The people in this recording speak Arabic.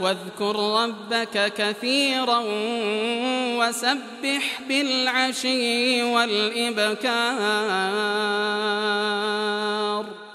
واذكر ربك كثيرا وسبح بالعشي والإبكار.